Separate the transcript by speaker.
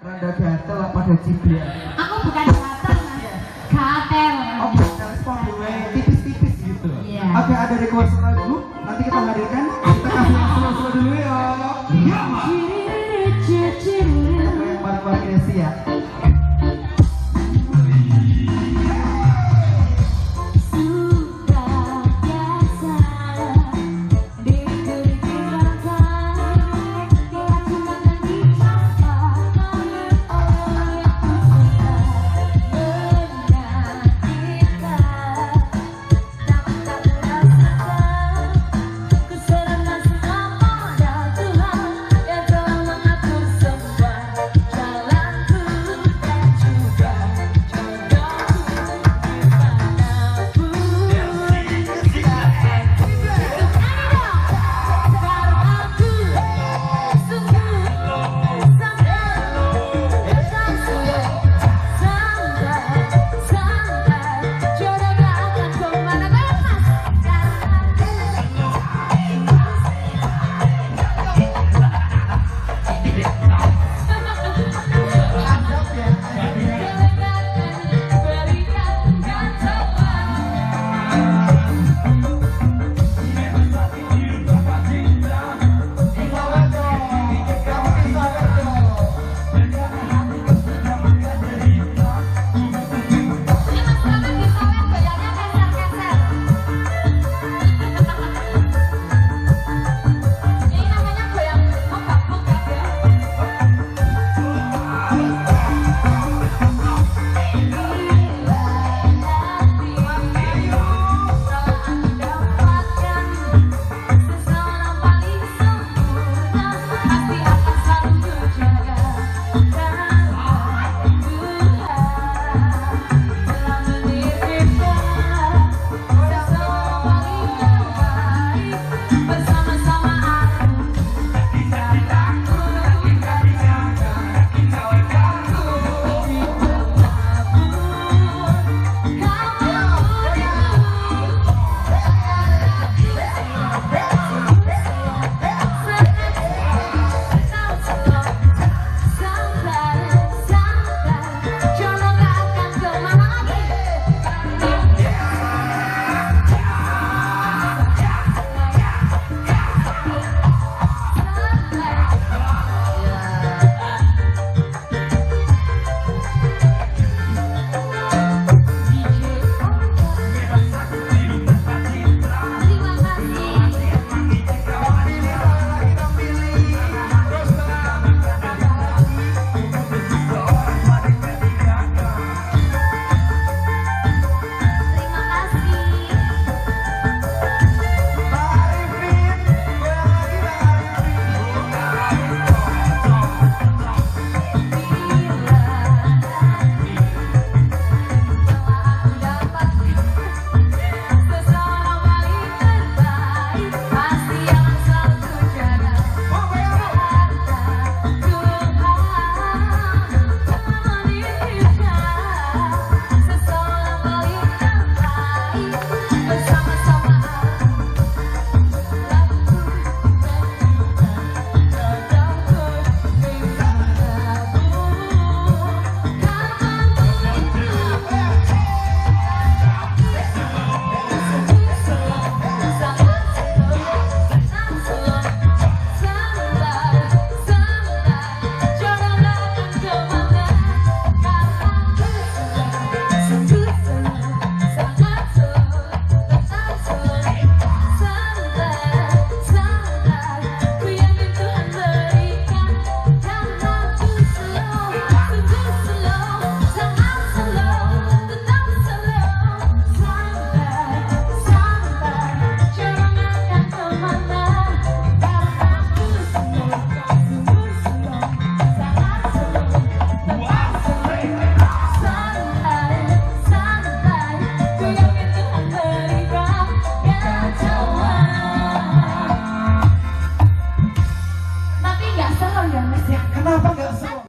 Speaker 1: Randa gatel apa ada cibian?
Speaker 2: Aku bukan gatel iya. gatel.
Speaker 1: Oh, gatel gue tipis-tipis gitu.
Speaker 2: Iya.
Speaker 1: Oke, ada request lagu. Nanti kita hadirkan.